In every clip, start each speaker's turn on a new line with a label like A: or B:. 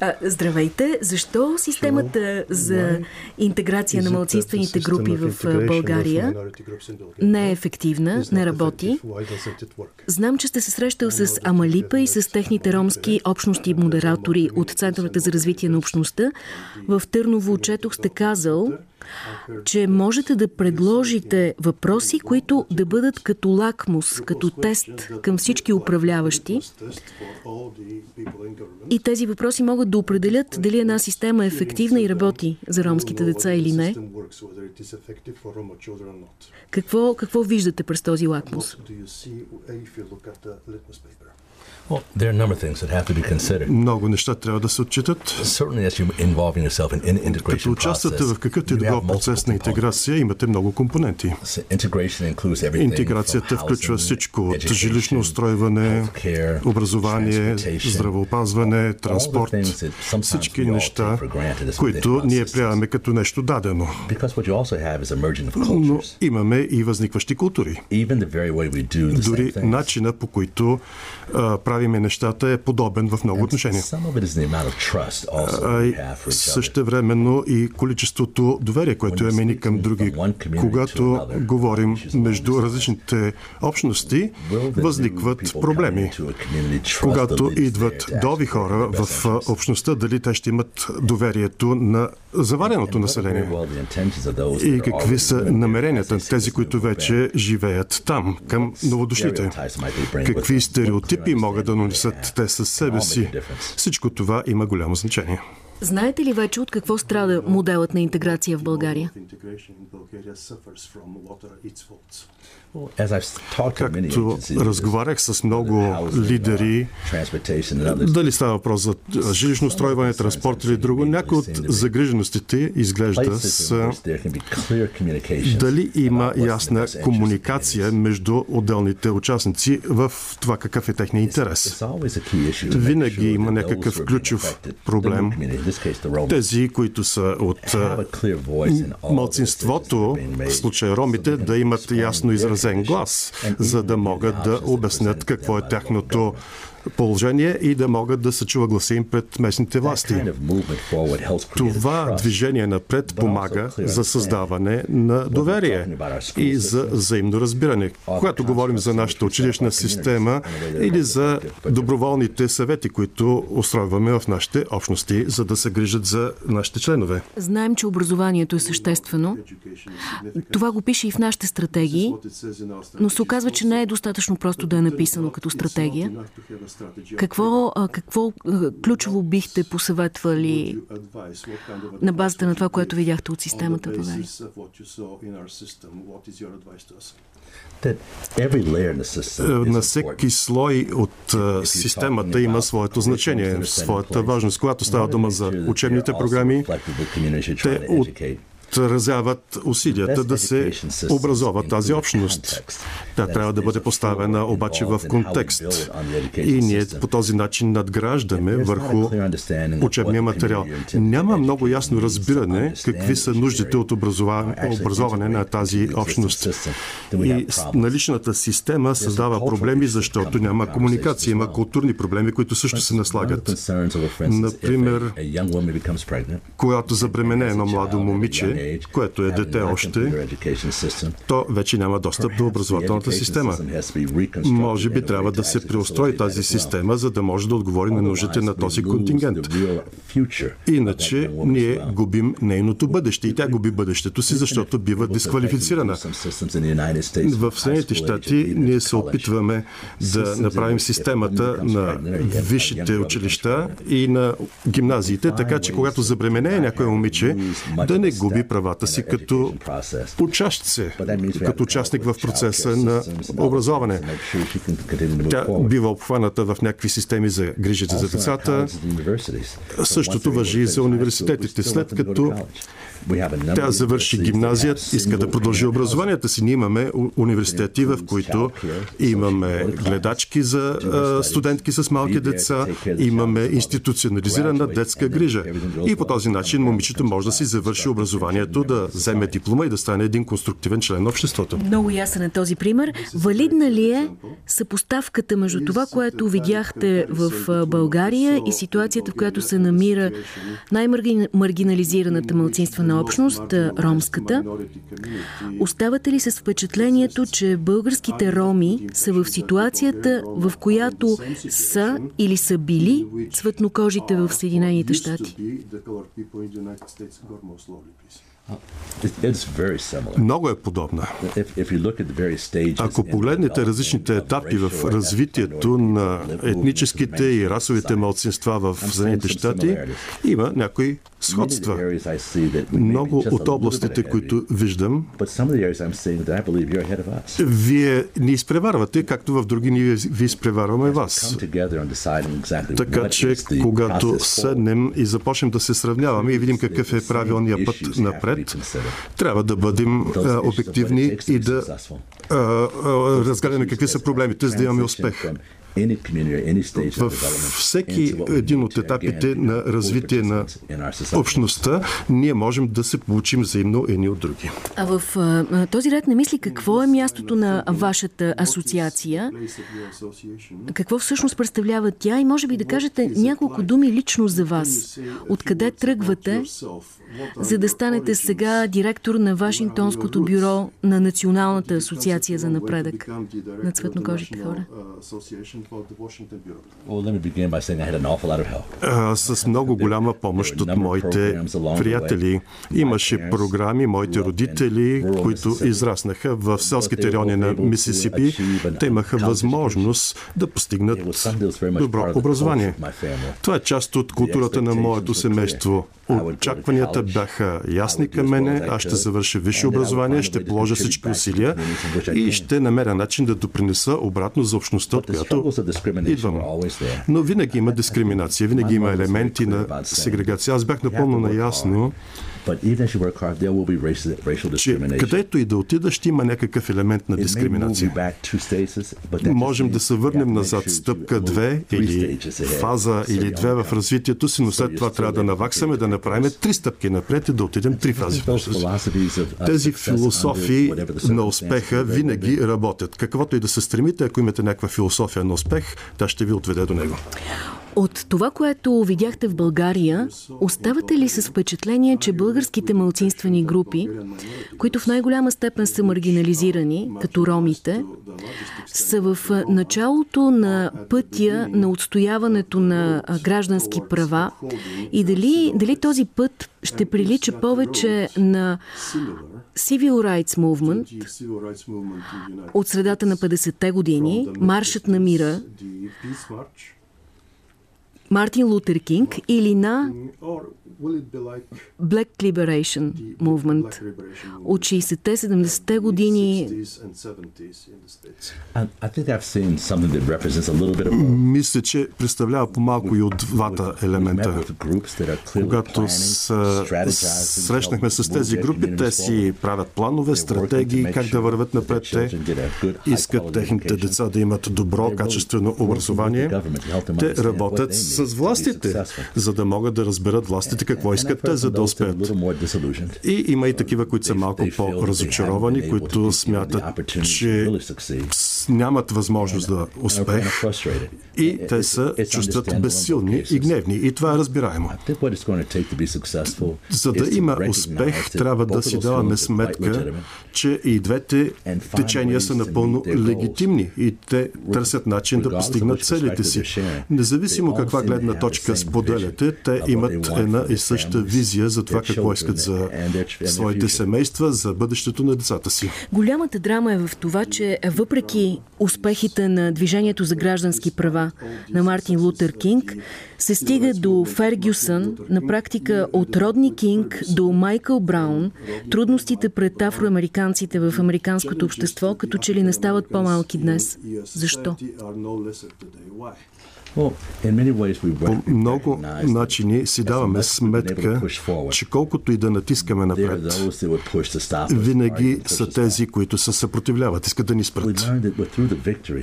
A: А, здравейте! Защо системата за интеграция на малцинствените групи в България не е ефективна, не работи? Знам, че сте се срещал с Амалипа и с техните ромски общности и модератори от Центровете за развитие на общността. В Търново четох сте казал, че можете да предложите въпроси, които да бъдат като лакмус, като тест към всички управляващи. И тези въпроси могат да определят дали една система е ефективна и работи за ромските деца или не. Какво, какво виждате през този лакмус?
B: Много неща трябва да се отчитат. Като участвате в какъвто и да било процес на интеграция, имате много компоненти. Интеграцията включва всичко от жилищно устройване, образование, здравеопазване, транспорт, всички неща, които ние приемаме като нещо дадено. Но имаме и възникващи култури. Дори начина по който правиме нещата е подобен в много отношения. Също времено и количеството доверие, което имаме ни към други. Когато говорим между различните общности, възникват проблеми. Когато идват дови хора в общността, дали те ще имат доверието на завареното население. И какви са намеренията на тези, които вече живеят там, към новодошлите. Какви стереотипи могат да нанесат те със себе си. Всичко това има голямо значение.
A: Знаете ли вече от какво страда моделът на интеграция в България?
B: Както разговарях с много лидери, дали става въпрос за жилищно устройване, транспорт или друго, някои от загриженостите изглежда с дали има ясна комуникация между отделните участници в това какъв е техния интерес. Винаги има някакъв ключов проблем. Тези, които са от малцинството, в случая ромите, да имат ясно изразен глас, за да могат да обяснят какво е тяхното положение и да могат да се чува гласа им пред местните власти. Това движение напред помага за създаване на доверие и за взаимно разбиране. Когато говорим за нашата училищна система или за доброволните съвети, които устройваме в нашите общности, за да се грижат за нашите членове.
A: Знаем, че образованието е съществено. Това го пише и в нашите стратегии, но се оказва, че не е достатъчно просто да е написано като стратегия. Какво, какво ключово бихте посъветвали на базата на това, което видяхте от системата? В
B: На всеки слой от системата има своето значение, своята важност. Когато става дума за учебните програми, те от отразяват усилията да се образова тази общност. Тя трябва да бъде поставена обаче в контекст. И ние по този начин надграждаме върху учебния материал. Няма много ясно разбиране какви са нуждите от образование на тази общност. И наличната система създава проблеми, защото няма комуникация. Има културни проблеми, които също се наслагат. Например, когато забремене едно младо момиче, което е дете още, то вече няма достъп до образователната система. Може би трябва да се преустрои тази система, за да може да отговори на нуждите на този контингент. Иначе ние губим нейното бъдеще и тя губи бъдещето си, защото бива дисквалифицирана. В Съединените щати ние се опитваме да направим системата на висшите училища и на гимназиите, така че когато забременее някое момиче, да не губи правата си като учащ като участник в процеса на образование. Тя бива обхваната в някакви системи за грижите за децата. Същото въжи и за университетите. След като Тя завърши гимназия, иска да продължи образованията си. Ние имаме университети, в които имаме гледачки за студентки с малки деца, имаме институционализирана детска грижа. И по този начин момичето може да си завърши образованието, да вземе диплома и да стане един конструктивен член на обществото.
A: Много ясен е този пример. Валидна ли е съпоставката между това, което видяхте в България и ситуацията, в която се намира най-маргинализираната общност, ромската? Оставате ли с впечатлението, че българските роми са в ситуацията, в която са или са били цветнокожите в Съединените щати?
B: Много е подобна. Ако погледнете различните етапи в развитието на етническите и расовите малцинства в Съединените щати, има някои сходства. Много от областите, които виждам, вие ни изпреварвате, както в други ние ви изпреварваме вас. Така че, когато седнем и започнем да се сравняваме и видим какъв е правилният път напред, трябва да бъдем обективни и да разгледаме какви са проблемите, за да имаме успех. Във всеки един от етапите на развитие на общността, ние можем да се получим взаимно едни от други.
A: А в този ред на мисли, какво е мястото на вашата асоциация? Какво всъщност представлява тя? И може би да кажете няколко думи лично за вас. Откъде тръгвате, за да станете сега директор на Вашингтонското бюро на Националната асоциация за напредък на цветнокожите хора?
B: С много голяма помощ от моите приятели. Имаше програми, моите родители, които израснаха в селските райони на Мисисипи. Те имаха възможност да постигнат добро образование. Това е част от културата на моето семейство. Очакванията бяха ясни към мене. Аз ще завърша висше образование, ще положа всички усилия и ще намеря начин да допринеса обратно за общността, от която идвам. Но винаги има дискриминация, винаги има елементи на сегрегация. Аз бях напълно наясно, че където и да отида, ще има някакъв елемент на дискриминация. Можем да се върнем назад стъпка две или фаза или две в развитието си, но след това трябва да наваксаме, да направим три стъпки напред и да отидем три фази. Тези философии на успеха винаги работят. Каквото и да се стремите, ако имате някаква философия на успех, тя ще ви отведе до него.
A: От това, което видяхте в България, оставате ли с впечатление, че българските малцинствени групи, които в най-голяма степен са маргинализирани, като ромите, са в началото на пътя на отстояването на граждански права? И дали, дали този път ще прилича повече на Civil Rights Movement от средата на 50-те години, Маршът на мира, Мартин Лутер Кинг или на Black Liberation Movement от 60-те, 70-те години.
B: Мисля, че представлява по-малко и от двата елемента. Когато срещнахме с тези групи, те си правят планове, стратегии, как да вървят напред. Те искат техните деца да имат добро, качествено образование. Те работят с властите, за да могат да разберат властите какво искат те, за да успеят. И има и такива, които са малко по-разочаровани, които смятат, че нямат възможност да успех и те са чувстват безсилни и гневни. И това е разбираемо. За да има успех, трябва да си даваме сметка, че и двете течения са напълно легитимни и те търсят начин да постигнат целите си. Независимо каква гледна точка споделяте, те имат една и съща визия за това какво искат за своите семейства, за бъдещето на децата си.
A: Голямата драма е в това, че въпреки успехите на Движението за граждански права на Мартин Лутер Кинг, се стига до Фергюсън, на практика от Родни Кинг до Майкъл Браун, трудностите пред афроамериканците в американското общество като че ли не стават по-малки днес. Защо?
B: По много начини си даваме сметка, че колкото и да натискаме напред, винаги са тези, които се съпротивляват, искат да ни спрат.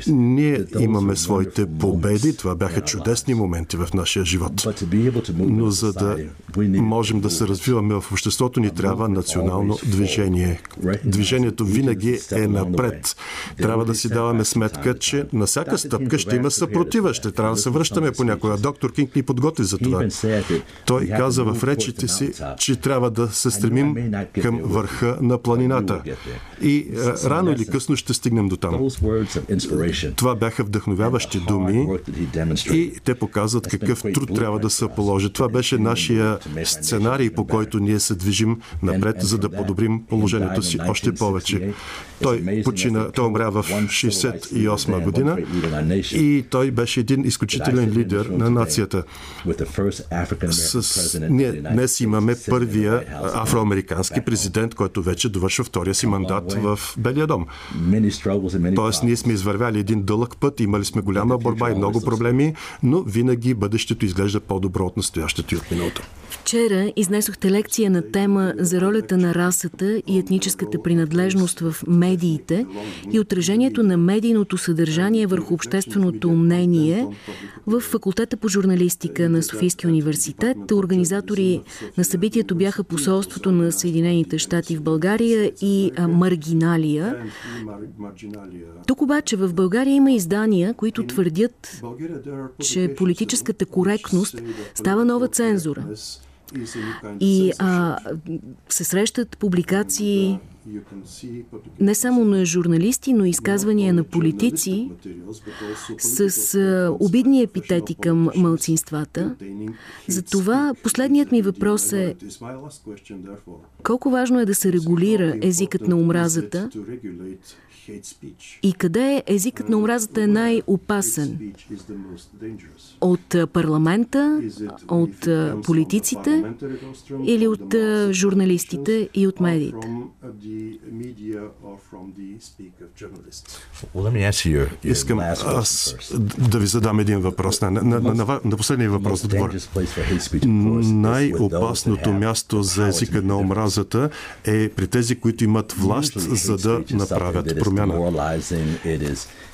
B: Ние имаме своите победи, това бяха чудесни моменти в нашия живот. Но за да можем да се развиваме в обществото, ни трябва национално движение. Движението винаги е напред. Трябва да си даваме сметка, че на всяка стъпка ще има съпротива, ще трябва да се връщаме понякога. Доктор Кинг ни подготви за това. Той каза в речите си, че трябва да се стремим към върха на планината. И рано или късно ще стигнем до там. Това бяха вдъхновяващи думи и те показват какъв труд трябва да се положи. Това беше нашия сценарий, по който ние се движим напред, за да подобрим положението си още повече. Той почина, той умря в 68 година и той беше един изключителен лидер на нацията. С, ние днес имаме първия афроамерикански президент, който вече довършва втория си мандат в Белия дом. Тоест, ние сме извървяли един дълъг път, имали сме голяма борба и много проблеми, но винаги бъдещето изглежда по-добро от настоящето и от миналото.
A: Вчера изнесохте лекция на тема за ролята на расата и етническата принадлежност в медиите и отражението на медийното съдържание върху общественото мнение в факултета по журналистика на Софийския университет. Организатори на събитието бяха посолството на Съединените щати в България и Маргиналия. Тук обаче в България има издания, които твърдят, че политическата коректност става нова цензура. И а, се срещат публикации не само на журналисти, но и изказвания на политици с а, обидни епитети към мълцинствата. Затова последният ми въпрос е колко важно е да се регулира езикът на омразата и къде езикът на омразата е най-опасен? От парламента, от политиците или от журналистите и от медиите?
B: Искам аз да ви задам един въпрос. На, на, на, на, последния въпрос да отговоря. Най-опасното място за езика на омразата е при тези, които имат власт, за да направят промяна.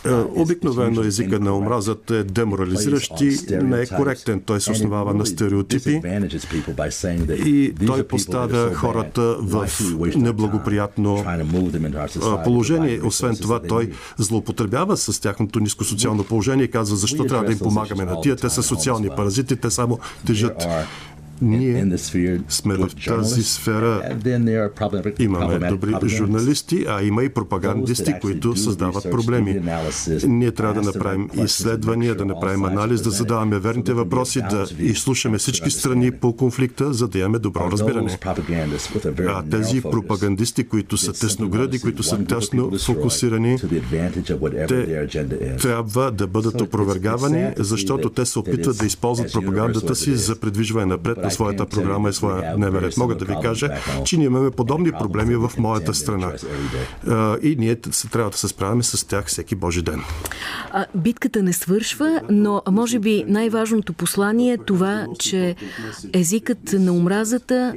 B: Е, обикновено езика на омразата е деморализиращ и не е коректен. Той се основава на стереотипи и той поставя хората в неблагоприятно положение. Освен това, той злоупотребява с тяхното ниско социално положение и казва защо трябва да им помагаме на тия. Те са социални паразити, те само тежат ние сме в тази сфера. Имаме добри журналисти, а има и пропагандисти, които създават проблеми. Ние трябва да направим изследвания, да направим анализ, да задаваме верните въпроси, да изслушаме всички страни по конфликта, за да имаме добро разбиране. А тези пропагандисти, които са тесногради, които са тясно фокусирани, те трябва да бъдат опровергавани, защото те се опитват да използват пропагандата си за предвижване напред на своята програма и своя дневен ред. Мога да ви кажа, че ние имаме подобни проблеми в моята страна. И ние се трябва да се справяме с тях всеки Божи ден.
A: Битката не свършва, но може би най-важното послание е това, че езикът на омразата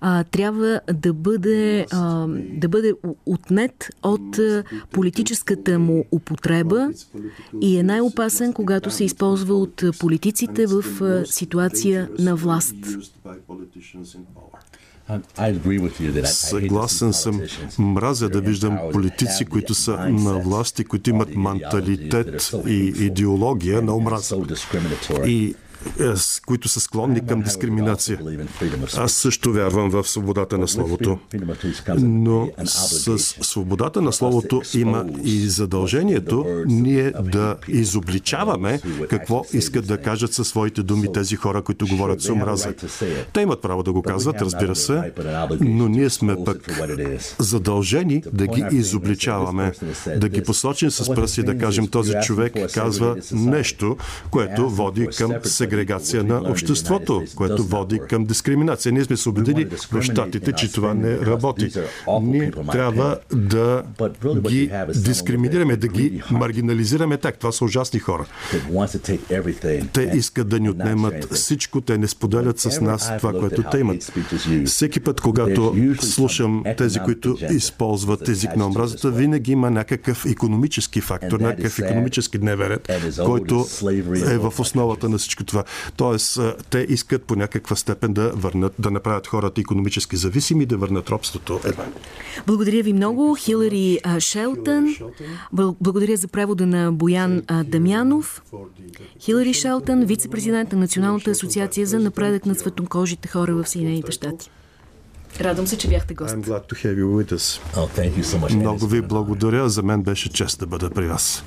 A: а, трябва да бъде, а, да бъде отнет от политическата му употреба и е най-опасен, когато се използва от политиците в ситуация на власт.
B: Съгласен съм. Мразя да виждам политици, които са на власт и които имат менталитет и идеология на омраза. И които са склонни към дискриминация. Аз също вярвам в свободата на словото. Но с свободата на словото има и задължението ние да изобличаваме какво искат да кажат със своите думи тези хора, които говорят с омраза. Те имат право да го казват, разбира се, но ние сме пък задължени да ги изобличаваме, да ги посочим с пръси, да кажем този човек казва нещо, което води към сегрегация на обществото, което води към дискриминация. Ние сме се убедили в щатите, че това не работи. Ние трябва да ги дискриминираме, да ги маргинализираме так. Това са ужасни хора. Те искат да ни отнемат всичко, те не споделят с нас това, което те имат. Всеки път, когато слушам тези, които използват език на омразата, винаги има някакъв економически фактор, някакъв економически дневен ред, който е в основата на всичко това. Тоест, те искат по някаква степен да върнат, да направят хората економически зависими и да върнат робството.
A: Благодаря ви много, Хилари Шелтън. Благодаря за превода на Боян Дамянов. Хилари Шелтън, вице-президент на Националната асоциация за напредък на светокожите хора в Съединените щати. Радвам се, че бяхте гост.
B: Oh, so Много ви благодаря. За мен беше чест да бъда при вас.